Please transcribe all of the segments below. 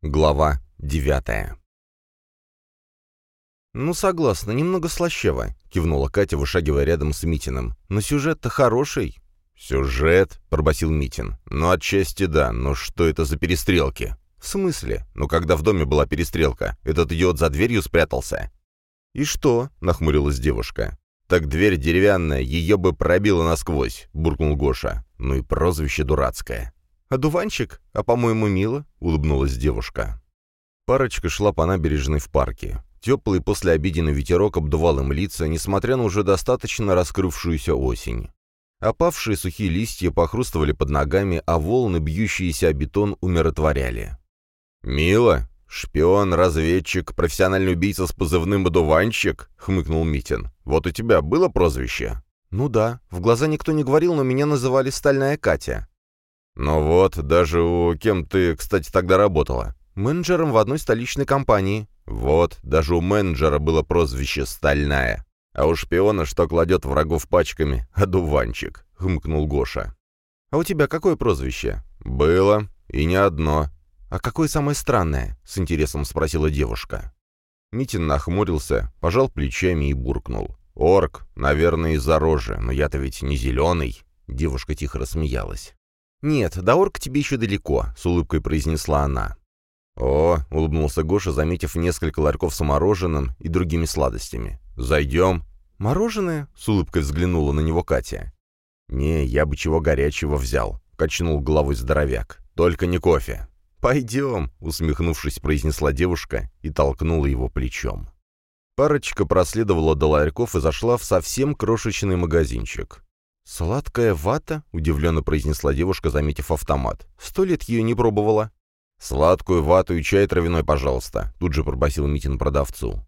Глава девятая «Ну, согласна, немного слащево», — кивнула Катя, вышагивая рядом с Митиным. «Но сюжет-то хороший». «Сюжет?» — пробасил Митин. «Ну, отчасти да, но что это за перестрелки?» «В смысле? Ну, когда в доме была перестрелка, этот идиот за дверью спрятался». «И что?» — нахмурилась девушка. «Так дверь деревянная, ее бы пробило насквозь», — буркнул Гоша. «Ну и прозвище дурацкое». «Одуванчик? А, по-моему, мило», — улыбнулась девушка. Парочка шла по набережной в парке. Теплый послеобеденный ветерок обдувал им лица, несмотря на уже достаточно раскрывшуюся осень. Опавшие сухие листья похрустывали под ногами, а волны, бьющиеся о бетон, умиротворяли. «Мило? Шпион, разведчик, профессиональный убийца с позывным «Одуванчик»?» — хмыкнул Митин. «Вот у тебя было прозвище?» «Ну да. В глаза никто не говорил, но меня называли «Стальная Катя». «Ну вот, даже у кем ты, кстати, тогда работала?» «Менеджером в одной столичной компании». «Вот, даже у менеджера было прозвище «Стальная». А у шпиона, что кладет врагов пачками, одуванчик», — хмыкнул Гоша. «А у тебя какое прозвище?» «Было, и не одно». «А какое самое странное?» — с интересом спросила девушка. Митин нахмурился, пожал плечами и буркнул. «Орк, наверное, из-за рожи, но я-то ведь не зеленый». Девушка тихо рассмеялась. «Нет, до орк тебе еще далеко», — с улыбкой произнесла она. «О», — улыбнулся Гоша, заметив несколько ларьков с мороженым и другими сладостями. «Зайдем». «Мороженое?» — с улыбкой взглянула на него Катя. «Не, я бы чего горячего взял», — качнул головой здоровяк. «Только не кофе». «Пойдем», — усмехнувшись, произнесла девушка и толкнула его плечом. Парочка проследовала до ларьков и зашла в совсем крошечный магазинчик. «Сладкая вата?» — удивленно произнесла девушка, заметив автомат. «Сто лет ее не пробовала». «Сладкую вату и чай травяной, пожалуйста», — тут же пробасил Митин продавцу.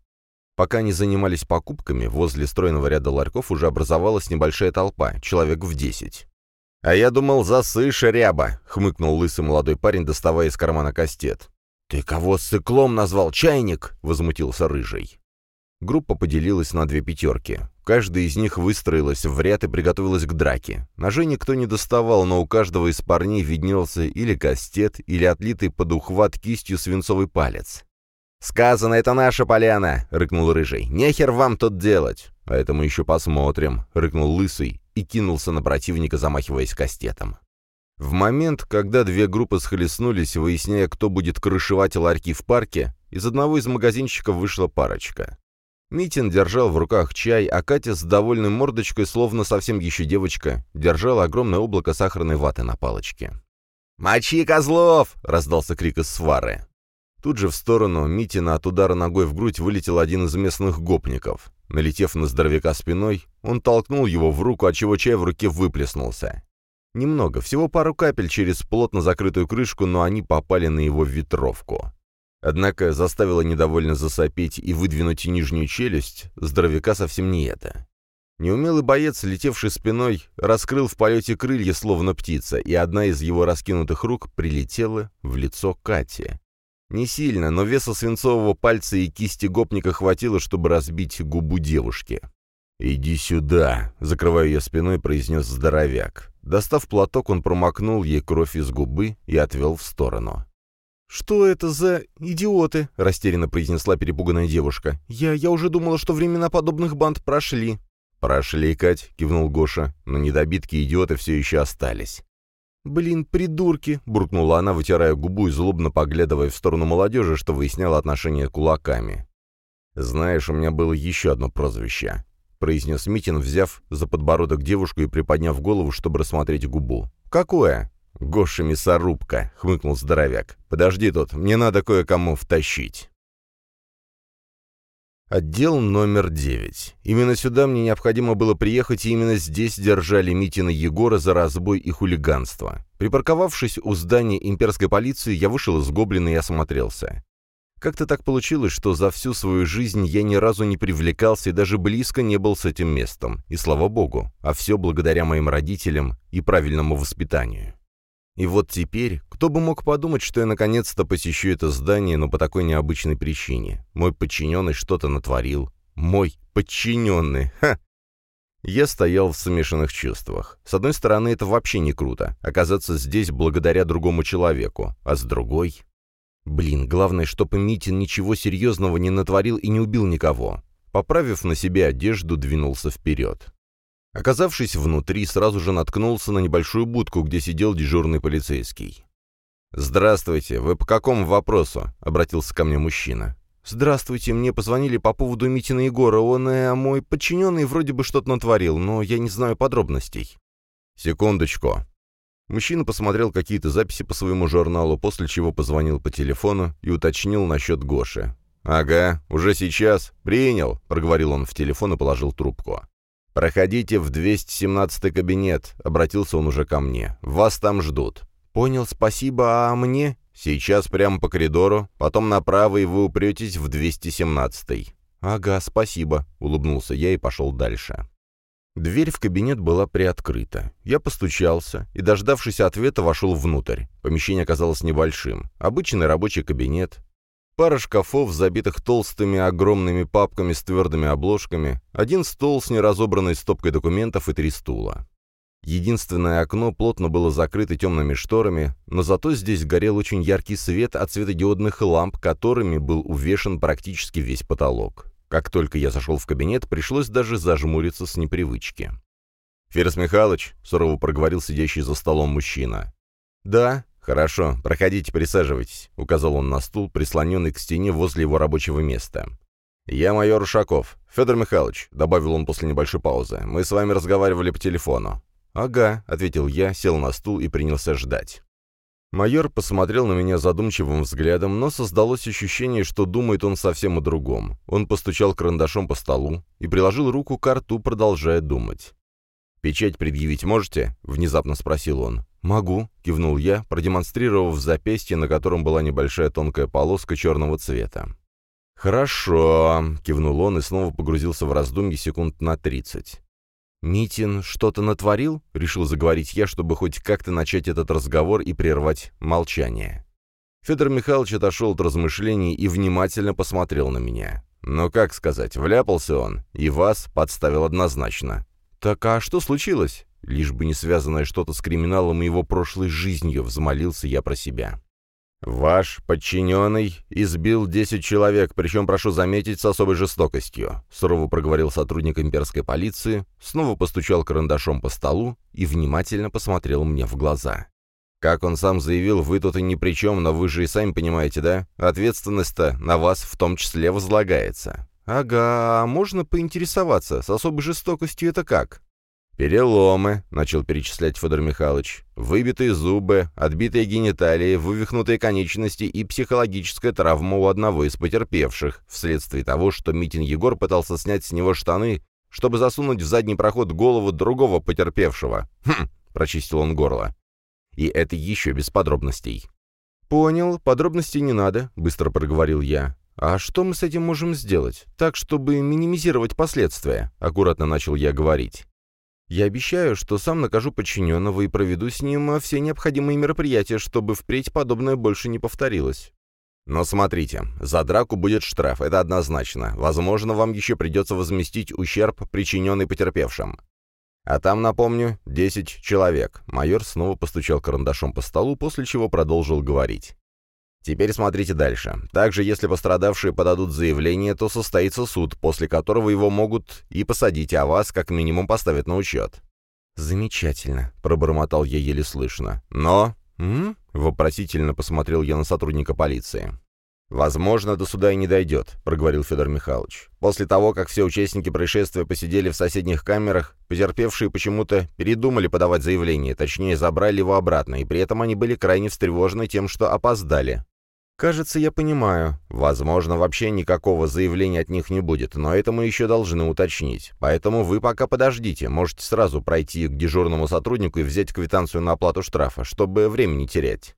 Пока они занимались покупками, возле стройного ряда ларьков уже образовалась небольшая толпа, человек в десять. «А я думал, засышь, ряба!» — хмыкнул лысый молодой парень, доставая из кармана кастет. «Ты кого с циклом назвал, чайник?» — возмутился рыжий. Группа поделилась на две пятерки. Каждая из них выстроилась в ряд и приготовилась к драке. Ножей никто не доставал, но у каждого из парней виднелся или кастет, или отлитый под ухват кистью свинцовый палец. «Сказано, это наша поляна!» — рыкнул Рыжий. «Нехер вам тут делать!» «А это мы еще посмотрим!» — рыкнул Лысый и кинулся на противника, замахиваясь кастетом. В момент, когда две группы схлестнулись, выясняя, кто будет крышевать ларьки в парке, из одного из магазинчиков вышла парочка. Митин держал в руках чай, а Катя с довольной мордочкой, словно совсем еще девочка, держала огромное облако сахарной ваты на палочке. «Мочи, козлов!» — раздался крик из свары. Тут же в сторону Митина от удара ногой в грудь вылетел один из местных гопников. Налетев на здоровяка спиной, он толкнул его в руку, отчего чай в руке выплеснулся. Немного, всего пару капель через плотно закрытую крышку, но они попали на его ветровку. Однако заставило недовольно засопеть и выдвинуть нижнюю челюсть, здоровяка совсем не это. Неумелый боец, летевший спиной, раскрыл в полете крылья, словно птица, и одна из его раскинутых рук прилетела в лицо Кати. Не сильно, но веса свинцового пальца и кисти гопника хватило, чтобы разбить губу девушки. «Иди сюда», — закрывая ее спиной, произнес здоровяк. Достав платок, он промокнул ей кровь из губы и отвел в сторону. «Что это за идиоты?» — растерянно произнесла перепуганная девушка. «Я... я уже думала, что времена подобных банд прошли». «Прошли, Кать», — кивнул Гоша, но недобитки идиоты все еще остались. «Блин, придурки!» — буркнула она, вытирая губу и злобно поглядывая в сторону молодежи, что выясняло отношения кулаками. «Знаешь, у меня было еще одно прозвище», — произнес Митин, взяв за подбородок девушку и приподняв голову, чтобы рассмотреть губу. «Какое?» «Гоша мясорубка», — хмыкнул здоровяк. «Подожди тут, мне надо кое-кому втащить». Отдел номер девять. Именно сюда мне необходимо было приехать, и именно здесь держали Митина Егора за разбой и хулиганство. Припарковавшись у здания имперской полиции, я вышел из гоблина и осмотрелся. Как-то так получилось, что за всю свою жизнь я ни разу не привлекался и даже близко не был с этим местом. И слава богу, а все благодаря моим родителям и правильному воспитанию. И вот теперь, кто бы мог подумать, что я наконец-то посещу это здание, но по такой необычной причине. Мой подчиненный что-то натворил. Мой подчиненный, ха! Я стоял в смешанных чувствах. С одной стороны, это вообще не круто, оказаться здесь благодаря другому человеку, а с другой... Блин, главное, чтобы Митин ничего серьезного не натворил и не убил никого. Поправив на себе одежду, двинулся вперед. Оказавшись внутри, сразу же наткнулся на небольшую будку, где сидел дежурный полицейский. «Здравствуйте, вы по какому вопросу?» — обратился ко мне мужчина. «Здравствуйте, мне позвонили по поводу Митина Егора. Он, э, мой подчиненный, вроде бы что-то натворил, но я не знаю подробностей». «Секундочку». Мужчина посмотрел какие-то записи по своему журналу, после чего позвонил по телефону и уточнил насчет Гоши. «Ага, уже сейчас. Принял», — проговорил он в телефон и положил трубку. «Проходите в 217 кабинет», — обратился он уже ко мне. «Вас там ждут». «Понял, спасибо, а мне?» «Сейчас прямо по коридору, потом направо, и вы упретесь в 217-й». «Ага, спасибо», — улыбнулся я и пошел дальше. Дверь в кабинет была приоткрыта. Я постучался и, дождавшись ответа, вошел внутрь. Помещение оказалось небольшим. Обычный рабочий кабинет. Пара шкафов, забитых толстыми огромными папками с твердыми обложками, один стол с неразобранной стопкой документов и три стула. Единственное окно плотно было закрыто темными шторами, но зато здесь горел очень яркий свет от светодиодных ламп, которыми был увешан практически весь потолок. Как только я зашел в кабинет, пришлось даже зажмуриться с непривычки. «Ферс Михайлович», — сурово проговорил сидящий за столом мужчина. «Да, хорошо, проходите, присаживайтесь», — указал он на стул, прислоненный к стене возле его рабочего места. «Я майор Ушаков. Федор Михайлович», — добавил он после небольшой паузы, — «мы с вами разговаривали по телефону. «Ага», — ответил я, сел на стул и принялся ждать. Майор посмотрел на меня задумчивым взглядом, но создалось ощущение, что думает он совсем о другом. Он постучал карандашом по столу и приложил руку к рту, продолжая думать. «Печать предъявить можете?» — внезапно спросил он. «Могу», — кивнул я, продемонстрировав запястье, на котором была небольшая тонкая полоска черного цвета. «Хорошо», — кивнул он и снова погрузился в раздумье секунд на тридцать. «Митин что-то натворил?» — решил заговорить я, чтобы хоть как-то начать этот разговор и прервать молчание. Федор Михайлович отошел от размышлений и внимательно посмотрел на меня. Но, как сказать, вляпался он, и вас подставил однозначно. «Так а что случилось?» Лишь бы не связанное что-то с криминалом и его прошлой жизнью, взмолился я про себя. «Ваш подчиненный избил десять человек, причем, прошу заметить, с особой жестокостью», — сурово проговорил сотрудник имперской полиции, снова постучал карандашом по столу и внимательно посмотрел мне в глаза. «Как он сам заявил, вы тут и ни при чем, но вы же и сами понимаете, да? Ответственность-то на вас в том числе возлагается». «Ага, а можно поинтересоваться, с особой жестокостью это как?» «Переломы», — начал перечислять Федор Михайлович, «выбитые зубы, отбитые гениталии, вывихнутые конечности и психологическая травма у одного из потерпевших, вследствие того, что Митин Егор пытался снять с него штаны, чтобы засунуть в задний проход голову другого потерпевшего. «Хм», — прочистил он горло. «И это еще без подробностей». «Понял, подробностей не надо», — быстро проговорил я. «А что мы с этим можем сделать? Так, чтобы минимизировать последствия?» — аккуратно начал я говорить. Я обещаю, что сам накажу подчиненного и проведу с ним все необходимые мероприятия, чтобы впредь подобное больше не повторилось. Но смотрите, за драку будет штраф, это однозначно. Возможно, вам еще придется возместить ущерб, причиненный потерпевшим. А там, напомню, 10 человек. Майор снова постучал карандашом по столу, после чего продолжил говорить. Теперь смотрите дальше. Также, если пострадавшие подадут заявление, то состоится суд, после которого его могут и посадить, а вас как минимум поставят на учет. «Замечательно», — пробормотал я еле слышно. «Но...» «М?» — вопросительно посмотрел я на сотрудника полиции. «Возможно, до суда и не дойдет», — проговорил Федор Михайлович. «После того, как все участники происшествия посидели в соседних камерах, потерпевшие почему-то передумали подавать заявление, точнее, забрали его обратно, и при этом они были крайне встревожены тем, что опоздали. «Кажется, я понимаю. Возможно, вообще никакого заявления от них не будет, но это мы еще должны уточнить. Поэтому вы пока подождите, можете сразу пройти к дежурному сотруднику и взять квитанцию на оплату штрафа, чтобы времени терять».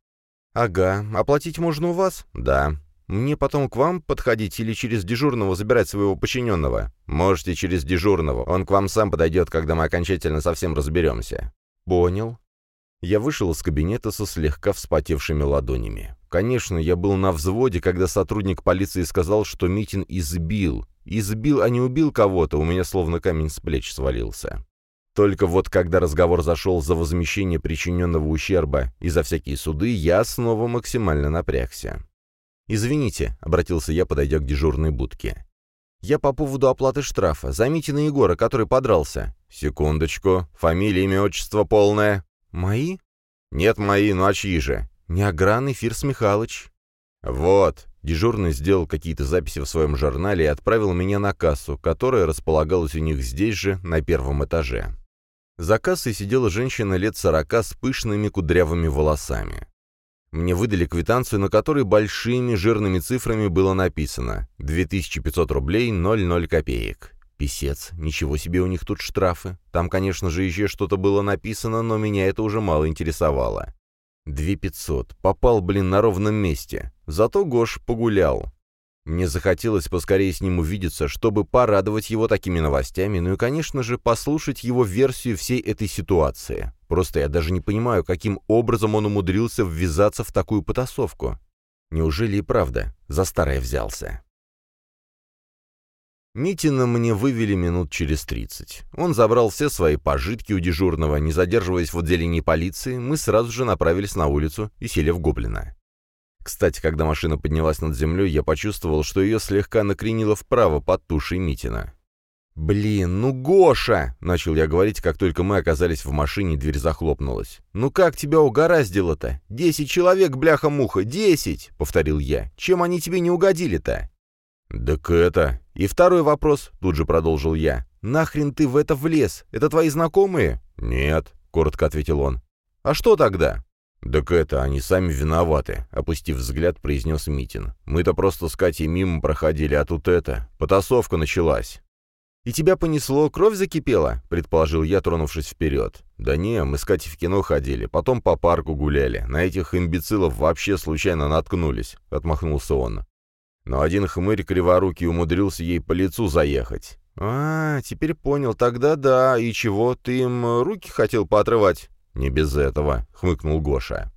«Ага. Оплатить можно у вас?» «Да». «Мне потом к вам подходить или через дежурного забирать своего подчиненного?» «Можете через дежурного. Он к вам сам подойдет, когда мы окончательно совсем разберемся». «Понял». Я вышел из кабинета со слегка вспотевшими ладонями. Конечно, я был на взводе, когда сотрудник полиции сказал, что Митин избил. Избил, а не убил кого-то, у меня словно камень с плеч свалился. Только вот когда разговор зашел за возмещение причиненного ущерба и за всякие суды, я снова максимально напрягся. «Извините», — обратился я, подойдя к дежурной будке. «Я по поводу оплаты штрафа. За Митина Егора, который подрался». «Секундочку. Фамилия, имя, отчество полное». «Мои?» «Нет, мои, ну а чьи же?» «Неогранный Фирс Михайлович». «Вот». Дежурный сделал какие-то записи в своем журнале и отправил меня на кассу, которая располагалась у них здесь же, на первом этаже. За кассой сидела женщина лет сорока с пышными кудрявыми волосами. Мне выдали квитанцию, на которой большими жирными цифрами было написано 2500 рублей 00 копеек. Писец, ничего себе у них тут штрафы. Там, конечно же, еще что-то было написано, но меня это уже мало интересовало. 2500. Попал, блин, на ровном месте. Зато Гош погулял. Мне захотелось поскорее с ним увидеться, чтобы порадовать его такими новостями, ну и, конечно же, послушать его версию всей этой ситуации. Просто я даже не понимаю, каким образом он умудрился ввязаться в такую потасовку. Неужели и правда за старое взялся? Митина мне вывели минут через тридцать. Он забрал все свои пожитки у дежурного, не задерживаясь в отделении полиции, мы сразу же направились на улицу и сели в Гоблина. Кстати, когда машина поднялась над землей, я почувствовал, что ее слегка накренило вправо под тушей Митина. «Блин, ну Гоша!» — начал я говорить, как только мы оказались в машине, дверь захлопнулась. «Ну как тебя угораздило-то? Десять человек, бляха-муха, десять!» — повторил я. «Чем они тебе не угодили-то?» «Так это...» «И второй вопрос», — тут же продолжил я. «Нахрен ты в это влез? Это твои знакомые?» «Нет», — коротко ответил он. «А что тогда?» «Так это, они сами виноваты», — опустив взгляд, произнес Митин. «Мы-то просто с Катей мимо проходили, а тут это... Потасовка началась». «И тебя понесло, кровь закипела?» — предположил я, тронувшись вперед. «Да не, мы с Катей в кино ходили, потом по парку гуляли. На этих имбецилов вообще случайно наткнулись», — отмахнулся он. Но один хмырь криворукий умудрился ей по лицу заехать. «А, теперь понял, тогда да. И чего, ты им руки хотел поотрывать?» «Не без этого», — хмыкнул Гоша.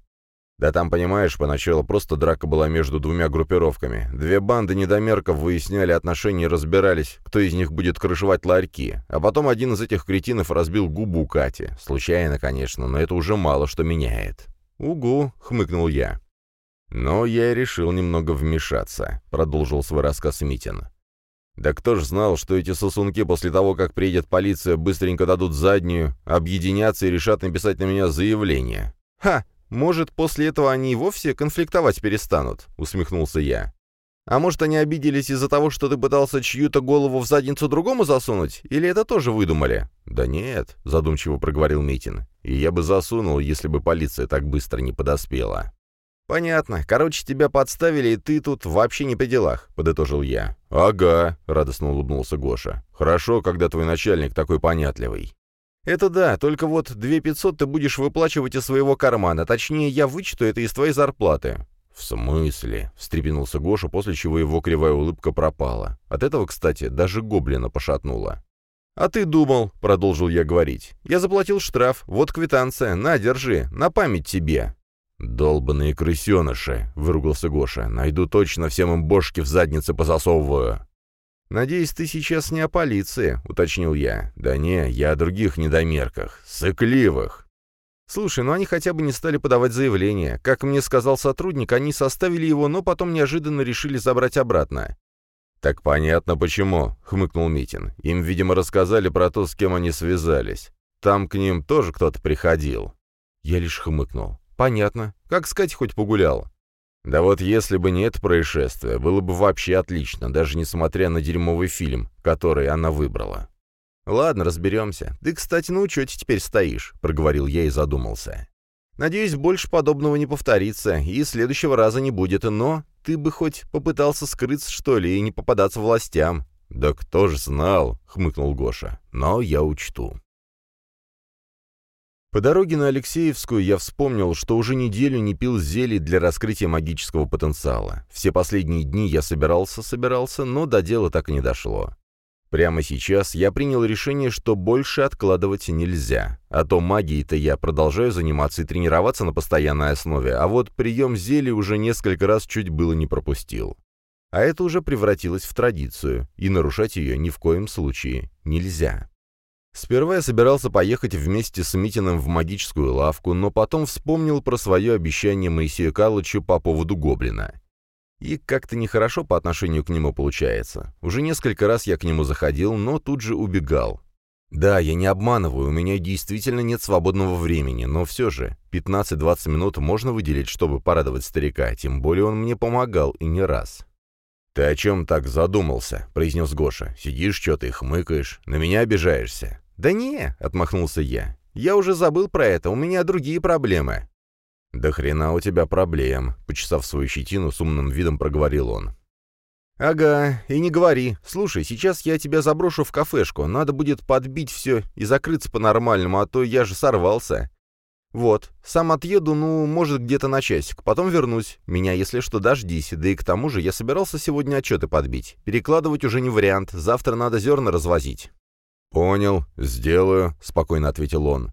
«Да там, понимаешь, поначалу просто драка была между двумя группировками. Две банды недомерков выясняли отношения и разбирались, кто из них будет крышевать ларьки. А потом один из этих кретинов разбил губу Кати. Случайно, конечно, но это уже мало что меняет». «Угу», — хмыкнул я. «Но я решил немного вмешаться», — продолжил свой рассказ Митин. Да кто ж знал, что эти сосунки после того, как приедет полиция, быстренько дадут заднюю, объединятся и решат написать на меня заявление. «Ха! Может, после этого они и вовсе конфликтовать перестанут?» — усмехнулся я. «А может, они обиделись из-за того, что ты пытался чью-то голову в задницу другому засунуть? Или это тоже выдумали?» «Да нет», — задумчиво проговорил Митин. «И я бы засунул, если бы полиция так быстро не подоспела». «Понятно. Короче, тебя подставили, и ты тут вообще не при делах», — подытожил я. «Ага», — радостно улыбнулся Гоша. «Хорошо, когда твой начальник такой понятливый». «Это да, только вот две пятьсот ты будешь выплачивать из своего кармана, точнее, я вычту это из твоей зарплаты». «В смысле?» — встрепенулся Гоша, после чего его кривая улыбка пропала. От этого, кстати, даже гоблина пошатнула. «А ты думал», — продолжил я говорить. «Я заплатил штраф, вот квитанция, на, держи, на память тебе». «Долбанные крысеныши!» — выругался Гоша. «Найду точно всем им бошки в заднице позасовываю!» «Надеюсь, ты сейчас не о полиции», — уточнил я. «Да не, я о других недомерках. Сыкливых!» «Слушай, ну они хотя бы не стали подавать заявление. Как мне сказал сотрудник, они составили его, но потом неожиданно решили забрать обратно». «Так понятно, почему», — хмыкнул Митин. «Им, видимо, рассказали про то, с кем они связались. Там к ним тоже кто-то приходил». Я лишь хмыкнул. «Понятно. Как сказать, хоть погулял?» «Да вот если бы не это происшествие, было бы вообще отлично, даже несмотря на дерьмовый фильм, который она выбрала». «Ладно, разберемся. Ты, кстати, на учете теперь стоишь», — проговорил я и задумался. «Надеюсь, больше подобного не повторится, и следующего раза не будет, но ты бы хоть попытался скрыться, что ли, и не попадаться властям». «Да кто ж знал», — хмыкнул Гоша, — «но я учту». По дороге на Алексеевскую я вспомнил, что уже неделю не пил зелий для раскрытия магического потенциала. Все последние дни я собирался-собирался, но до дела так и не дошло. Прямо сейчас я принял решение, что больше откладывать нельзя. А то магией-то я продолжаю заниматься и тренироваться на постоянной основе, а вот прием зелий уже несколько раз чуть было не пропустил. А это уже превратилось в традицию, и нарушать ее ни в коем случае нельзя. Сперва я собирался поехать вместе с Митиным в магическую лавку, но потом вспомнил про свое обещание Моисею Калычу по поводу гоблина. И как-то нехорошо по отношению к нему получается. Уже несколько раз я к нему заходил, но тут же убегал. Да, я не обманываю, у меня действительно нет свободного времени, но все же 15-20 минут можно выделить, чтобы порадовать старика, тем более он мне помогал и не раз. «Ты о чем так задумался?» — произнес Гоша. «Сидишь, что-то и хмыкаешь. На меня обижаешься». «Да не», — отмахнулся я. «Я уже забыл про это, у меня другие проблемы». «Да хрена у тебя проблем», — почесав свою щетину, с умным видом проговорил он. «Ага, и не говори. Слушай, сейчас я тебя заброшу в кафешку. Надо будет подбить все и закрыться по-нормальному, а то я же сорвался. Вот, сам отъеду, ну, может, где-то на часик. Потом вернусь. Меня, если что, дождись. Да и к тому же я собирался сегодня отчеты подбить. Перекладывать уже не вариант. Завтра надо зерна развозить». «Понял, сделаю», — спокойно ответил он.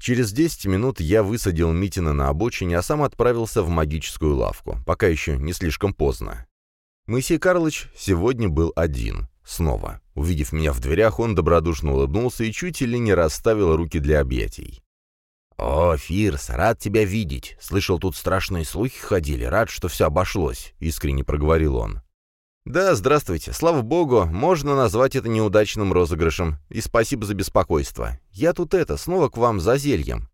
Через 10 минут я высадил Митина на обочине, а сам отправился в магическую лавку, пока еще не слишком поздно. Моисей Карлович сегодня был один. Снова. Увидев меня в дверях, он добродушно улыбнулся и чуть или не расставил руки для объятий. «О, Фирс, рад тебя видеть. Слышал, тут страшные слухи ходили. Рад, что все обошлось», — искренне проговорил он. «Да, здравствуйте. Слава богу, можно назвать это неудачным розыгрышем. И спасибо за беспокойство. Я тут это, снова к вам за зельем».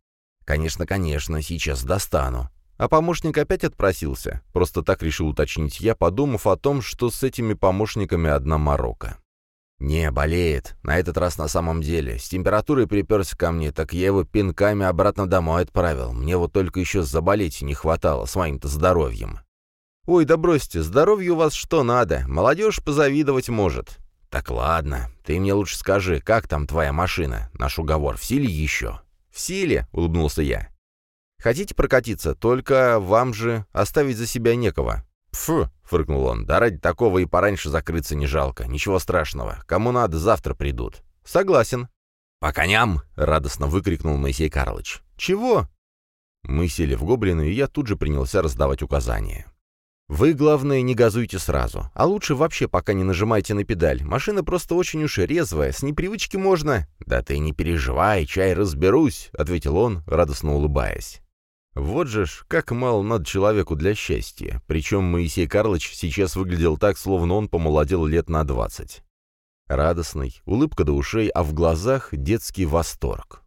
«Конечно, конечно, сейчас достану. А помощник опять отпросился. Просто так решил уточнить я, подумав о том, что с этими помощниками одна морока. «Не, болеет. На этот раз на самом деле. С температурой приперся ко мне, так я его пинками обратно домой отправил. Мне вот только еще заболеть не хватало с моим-то здоровьем». «Ой, да бросьте, здоровью у вас что надо. Молодежь позавидовать может». «Так ладно, ты мне лучше скажи, как там твоя машина? Наш уговор в силе еще?» «В силе», — улыбнулся я. Хотите прокатиться, только вам же оставить за себя некого». «Пфу», — фыркнул он, — «да ради такого и пораньше закрыться не жалко. Ничего страшного. Кому надо, завтра придут». «Согласен». «По коням!» — радостно выкрикнул Моисей Карлович. «Чего?» Мы сели в гоблину, и я тут же принялся раздавать указания. «Вы, главное, не газуйте сразу. А лучше вообще пока не нажимайте на педаль. Машина просто очень уж резвая, с непривычки можно...» «Да ты не переживай, чай разберусь», — ответил он, радостно улыбаясь. Вот же ж, как мало надо человеку для счастья. Причем Моисей Карлович сейчас выглядел так, словно он помолодел лет на двадцать. Радостный, улыбка до ушей, а в глазах детский восторг.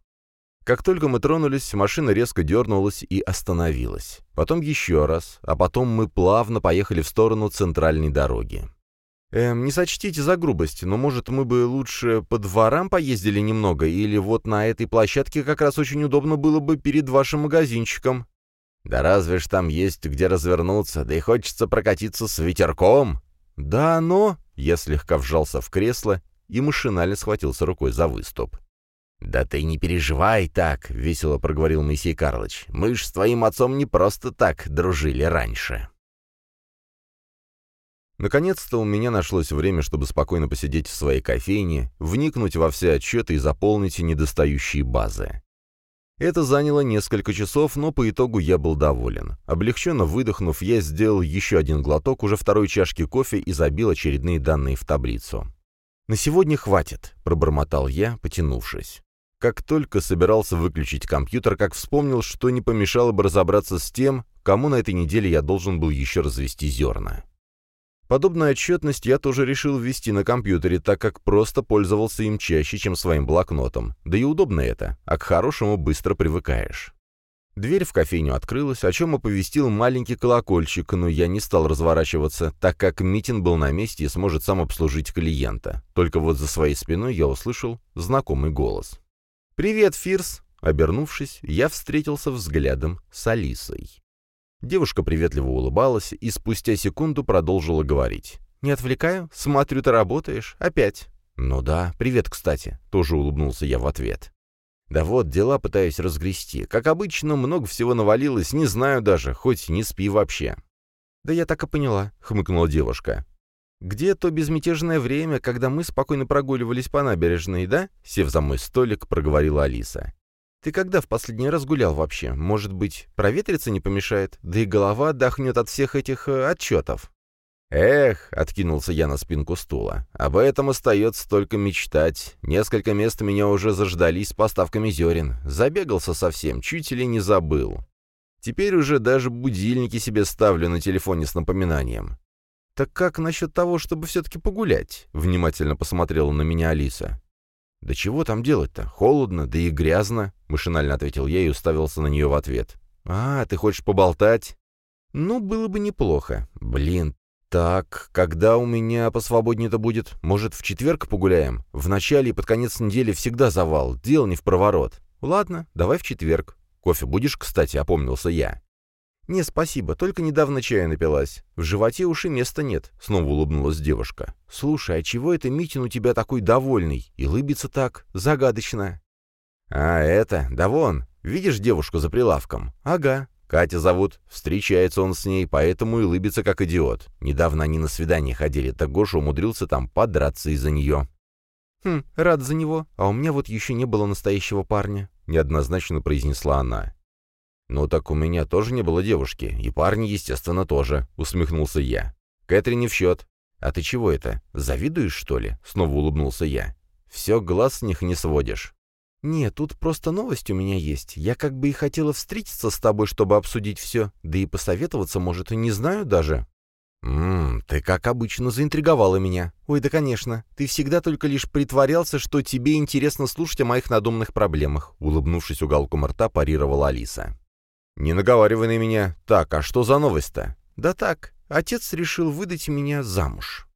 Как только мы тронулись, машина резко дернулась и остановилась. Потом еще раз, а потом мы плавно поехали в сторону центральной дороги. «Эм, не сочтите за грубость, но, может, мы бы лучше по дворам поездили немного, или вот на этой площадке как раз очень удобно было бы перед вашим магазинчиком?» «Да разве ж там есть где развернуться, да и хочется прокатиться с ветерком!» «Да, но...» — я слегка вжался в кресло и машинально схватился рукой за выступ. «Да ты не переживай так», — весело проговорил Моисей Карлович. «Мы ж с твоим отцом не просто так дружили раньше». Наконец-то у меня нашлось время, чтобы спокойно посидеть в своей кофейне, вникнуть во все отчеты и заполнить недостающие базы. Это заняло несколько часов, но по итогу я был доволен. Облегченно выдохнув, я сделал еще один глоток уже второй чашки кофе и забил очередные данные в таблицу. «На сегодня хватит», — пробормотал я, потянувшись. Как только собирался выключить компьютер, как вспомнил, что не помешало бы разобраться с тем, кому на этой неделе я должен был еще развести зерна. Подобную отчетность я тоже решил ввести на компьютере, так как просто пользовался им чаще, чем своим блокнотом. Да и удобно это, а к хорошему быстро привыкаешь. Дверь в кофейню открылась, о чем оповестил маленький колокольчик, но я не стал разворачиваться, так как Митин был на месте и сможет сам обслужить клиента. Только вот за своей спиной я услышал знакомый голос. «Привет, Фирс!» Обернувшись, я встретился взглядом с Алисой. Девушка приветливо улыбалась и спустя секунду продолжила говорить. «Не отвлекаю? Смотрю, ты работаешь. Опять». «Ну да, привет, кстати», — тоже улыбнулся я в ответ. «Да вот, дела пытаюсь разгрести. Как обычно, много всего навалилось, не знаю даже, хоть не спи вообще». «Да я так и поняла», — хмыкнула девушка. «Где то безмятежное время, когда мы спокойно прогуливались по набережной, да?» — сев за мой столик, проговорила Алиса. Ты когда в последний раз гулял вообще? Может быть, проветриться не помешает? Да и голова отдохнет от всех этих э, отчетов». «Эх», — откинулся я на спинку стула, — «об этом остается только мечтать. Несколько мест меня уже заждались с поставками зерен. Забегался совсем, чуть ли не забыл». Теперь уже даже будильники себе ставлю на телефоне с напоминанием. «Так как насчет того, чтобы все-таки погулять?» — внимательно посмотрела на меня Алиса. «Да чего там делать-то? Холодно, да и грязно», — машинально ответил я и уставился на нее в ответ. «А, ты хочешь поболтать?» «Ну, было бы неплохо. Блин, так, когда у меня посвободнее-то будет? Может, в четверг погуляем? В начале и под конец недели всегда завал, дел не в проворот. Ладно, давай в четверг. Кофе будешь, кстати, опомнился я. «Не, спасибо, только недавно чая напилась. В животе уж и места нет», — снова улыбнулась девушка. «Слушай, а чего это Митин у тебя такой довольный? И лыбится так, загадочно?» «А это, да вон, видишь девушку за прилавком?» «Ага, Катя зовут, встречается он с ней, поэтому и лыбится как идиот. Недавно они на свидание ходили, так Гоша умудрился там подраться из-за нее». «Хм, рад за него, а у меня вот еще не было настоящего парня», — неоднозначно произнесла она. «Ну так у меня тоже не было девушки, и парни, естественно, тоже», — усмехнулся я. «Кэтрин не в счет». «А ты чего это, завидуешь, что ли?» — снова улыбнулся я. «Все, глаз с них не сводишь». «Нет, тут просто новость у меня есть. Я как бы и хотела встретиться с тобой, чтобы обсудить все, да и посоветоваться, может, и не знаю даже». «Ммм, ты, как обычно, заинтриговала меня. Ой, да, конечно. Ты всегда только лишь притворялся, что тебе интересно слушать о моих надуманных проблемах», — улыбнувшись уголком рта, парировала Алиса. «Не наговаривай на меня. Так, а что за новость-то?» «Да так, отец решил выдать меня замуж».